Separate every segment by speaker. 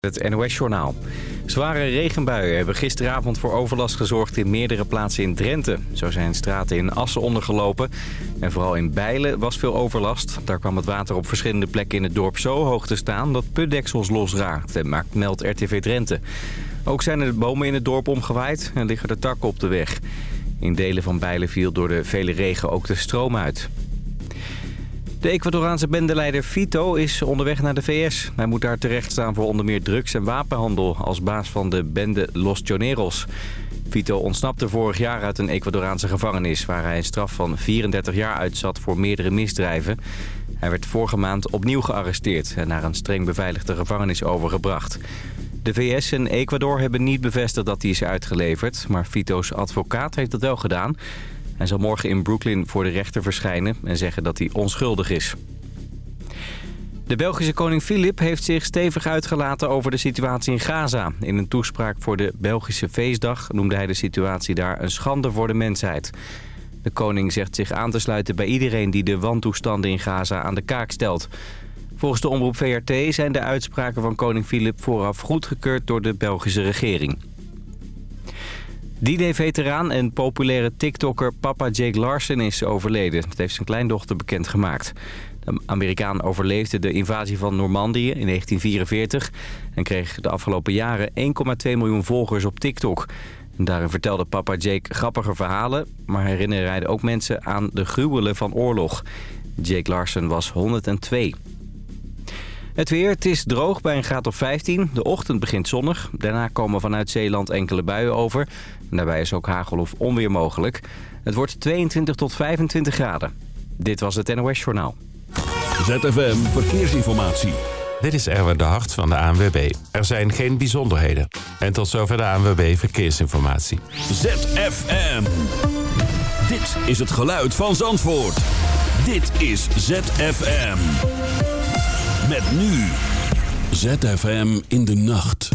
Speaker 1: Het NOS-journaal. Zware regenbuien hebben gisteravond voor overlast gezorgd in meerdere plaatsen in Drenthe. Zo zijn straten in Assen ondergelopen. En vooral in Bijlen was veel overlast. Daar kwam het water op verschillende plekken in het dorp zo hoog te staan... dat putdeksels losraakten, maakt meldt RTV Drenthe. Ook zijn er bomen in het dorp omgewaaid en liggen er takken op de weg. In delen van Bijlen viel door de vele regen ook de stroom uit. De Ecuadoraanse bendeleider Fito is onderweg naar de VS. Hij moet daar terecht staan voor onder meer drugs- en wapenhandel... als baas van de bende Los Choneros. Fito ontsnapte vorig jaar uit een Ecuadoraanse gevangenis... waar hij een straf van 34 jaar uitzat voor meerdere misdrijven. Hij werd vorige maand opnieuw gearresteerd... en naar een streng beveiligde gevangenis overgebracht. De VS en Ecuador hebben niet bevestigd dat hij is uitgeleverd... maar Fito's advocaat heeft dat wel gedaan... Hij zal morgen in Brooklyn voor de rechter verschijnen en zeggen dat hij onschuldig is. De Belgische koning Filip heeft zich stevig uitgelaten over de situatie in Gaza. In een toespraak voor de Belgische feestdag noemde hij de situatie daar een schande voor de mensheid. De koning zegt zich aan te sluiten bij iedereen die de wantoestanden in Gaza aan de kaak stelt. Volgens de omroep VRT zijn de uitspraken van koning Filip vooraf goedgekeurd door de Belgische regering. D-Day-veteraan en populaire TikToker Papa Jake Larson is overleden. Dat heeft zijn kleindochter bekendgemaakt. De Amerikaan overleefde de invasie van Normandië in 1944... en kreeg de afgelopen jaren 1,2 miljoen volgers op TikTok. Daarin vertelde papa Jake grappige verhalen... maar herinnerde ook mensen aan de gruwelen van oorlog. Jake Larson was 102. Het weer, het is droog bij een graad of 15. De ochtend begint zonnig. Daarna komen vanuit Zeeland enkele buien over. Daarbij is ook hagel of onweer mogelijk. Het wordt 22 tot 25 graden. Dit was het NOS Journaal.
Speaker 2: ZFM Verkeersinformatie.
Speaker 3: Dit is Erwin de Hart van de ANWB. Er zijn geen bijzonderheden. En tot zover de ANWB Verkeersinformatie.
Speaker 2: ZFM. Dit is het geluid van Zandvoort. Dit is ZFM. Met nu ZFM in de nacht.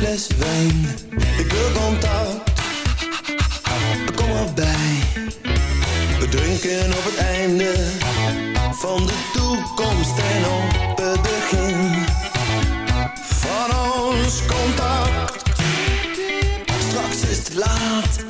Speaker 4: fles wijn. Ik wil contact, kom erbij. We drinken op het einde van de toekomst en op het begin van ons contact. Straks is het laat.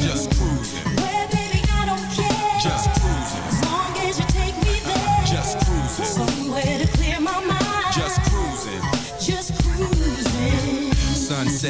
Speaker 5: just cruise.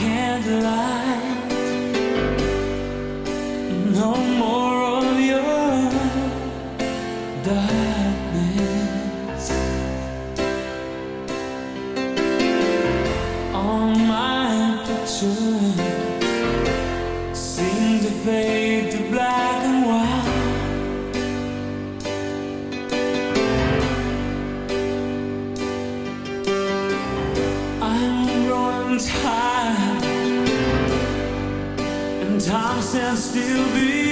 Speaker 6: candlelight. still be.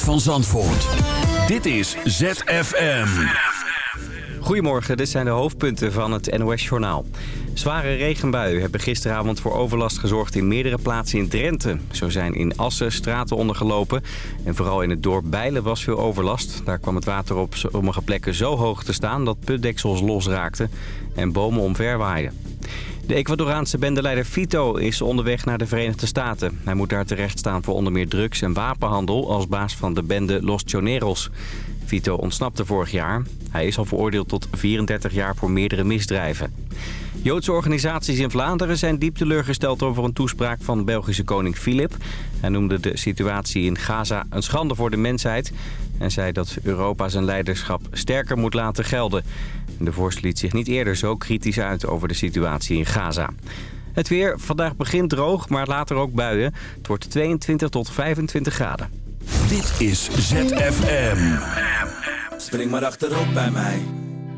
Speaker 6: Van Zandvoort. Dit is ZFM.
Speaker 1: Goedemorgen, dit zijn de hoofdpunten van het NOS-journaal. Zware regenbuien hebben gisteravond voor overlast gezorgd in meerdere plaatsen in Drenthe. Zo zijn in Assen straten ondergelopen en vooral in het dorp Bijlen was veel overlast. Daar kwam het water op sommige plekken zo hoog te staan dat putdeksels losraakten en bomen omverwaaiden. De Ecuadoraanse bendeleider Fito is onderweg naar de Verenigde Staten. Hij moet daar terecht staan voor onder meer drugs- en wapenhandel als baas van de bende Los Choneros. Vito ontsnapte vorig jaar. Hij is al veroordeeld tot 34 jaar voor meerdere misdrijven. Joodse organisaties in Vlaanderen zijn diep teleurgesteld over een toespraak van Belgische koning Filip. Hij noemde de situatie in Gaza een schande voor de mensheid en zei dat Europa zijn leiderschap sterker moet laten gelden. De vorst liet zich niet eerder zo kritisch uit over de situatie in Gaza. Het weer, vandaag begint droog, maar later ook buien. Het wordt 22 tot 25 graden.
Speaker 2: Dit is ZFM.
Speaker 7: Spring maar achterop bij mij,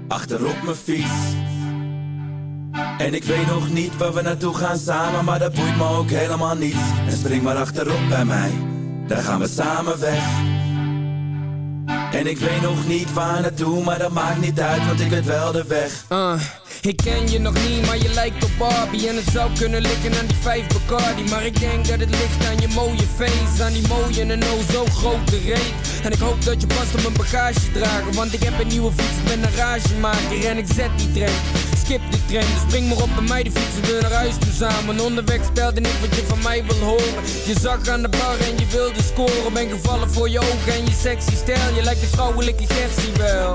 Speaker 7: achterop mijn fiets. En ik weet nog niet waar we naartoe gaan samen, maar dat boeit me ook helemaal niet. En spring maar achterop bij mij, daar gaan we samen weg. En ik weet nog niet waar naartoe, maar dat maakt niet uit, want ik weet wel de weg.
Speaker 8: Uh, ik ken je nog niet, maar je lijkt op Barbie. En het zou kunnen liggen aan die vijf Bacardi. Maar ik denk dat het ligt aan je mooie face Aan die mooie en oh zo grote reet. En ik hoop dat je past op mijn bagage dragen Want ik heb een nieuwe fiets, ik ben een ragemaker En ik zet die trend, skip die trend Dus spring maar op bij mij, die fietsen we naar huis toe samen. Onderweg stelde ik wat je van mij wil horen. Je zag aan de bar en je wilde scoren. Ben gevallen voor je ogen en je sexy stijl. Je lijkt de vrouwelijke Gertie wel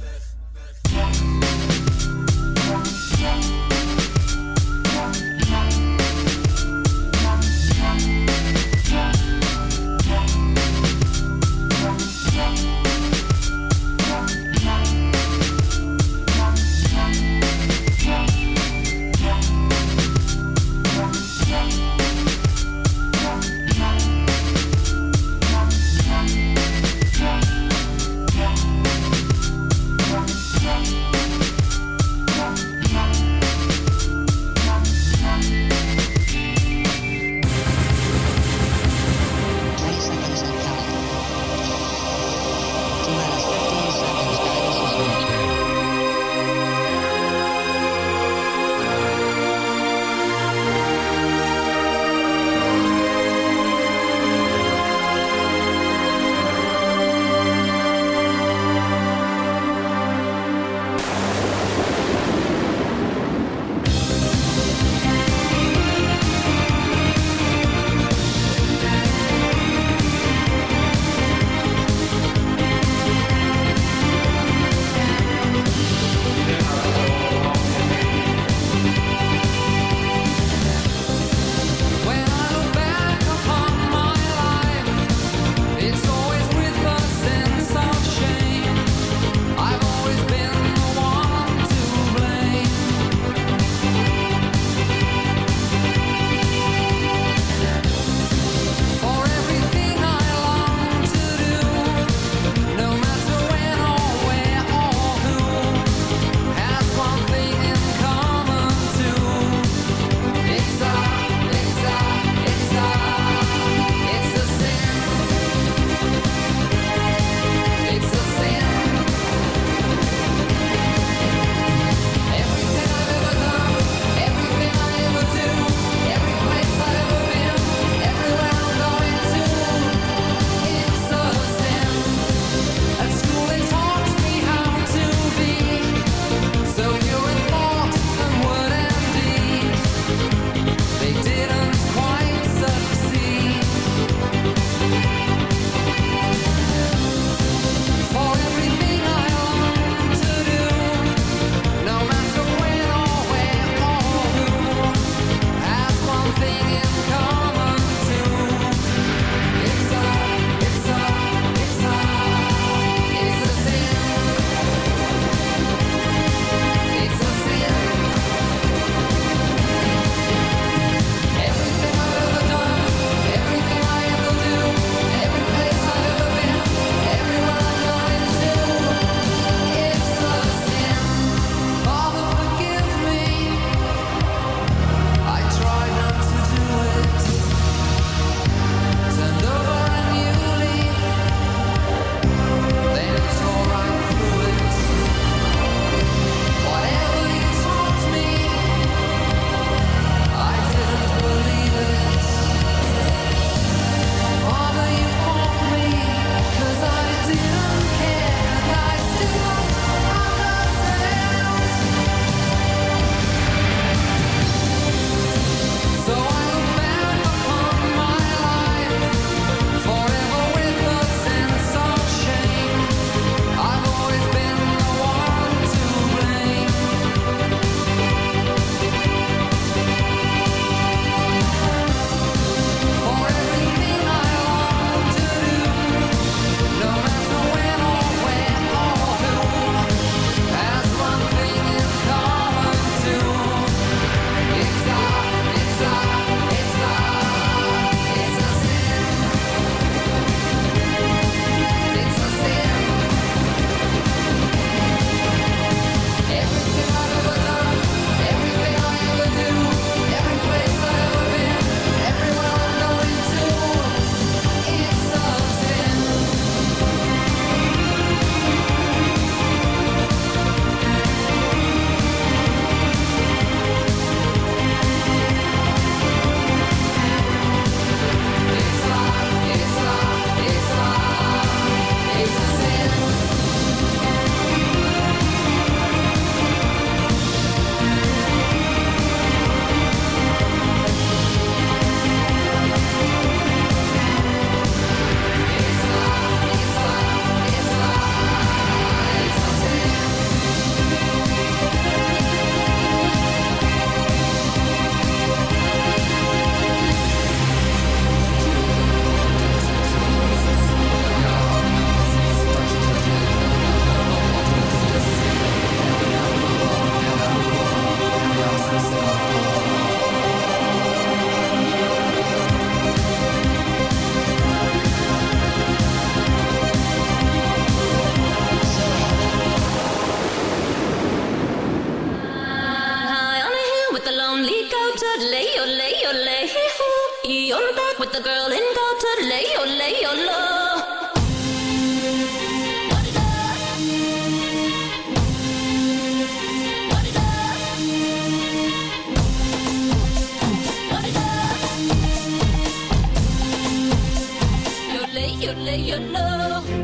Speaker 9: lay, oh lay, oh lay, ooh. You're back with the girl in gold to lay, oh lay, oh low.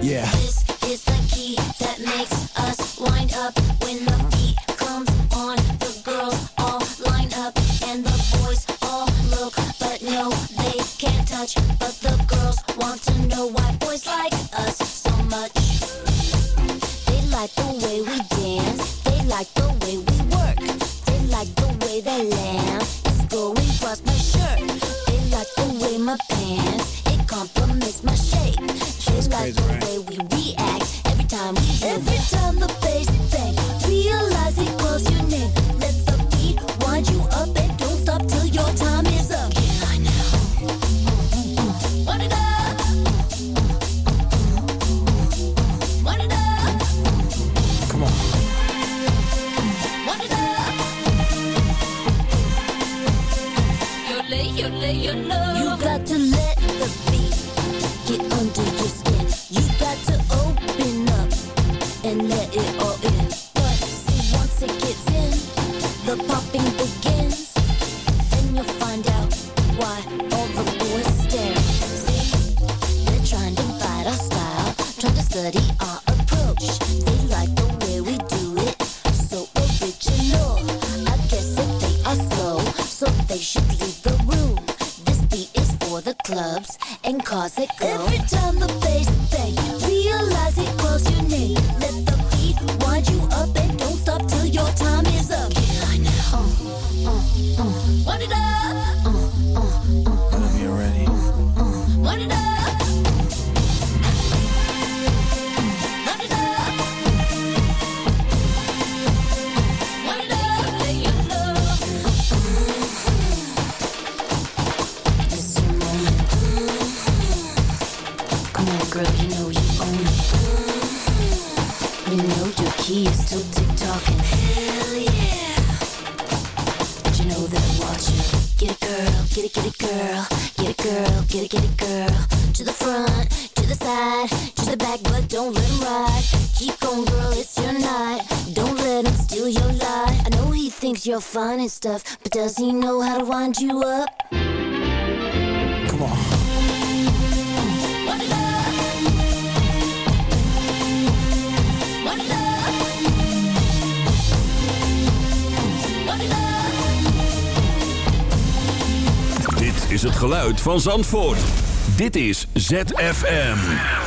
Speaker 4: Yeah.
Speaker 9: This is the key that makes us wind up when the Every the real fun and stuff, but does he know how to wind you up?
Speaker 4: Come on.
Speaker 2: Dit is het geluid van Zandvoort. Dit is ZFM.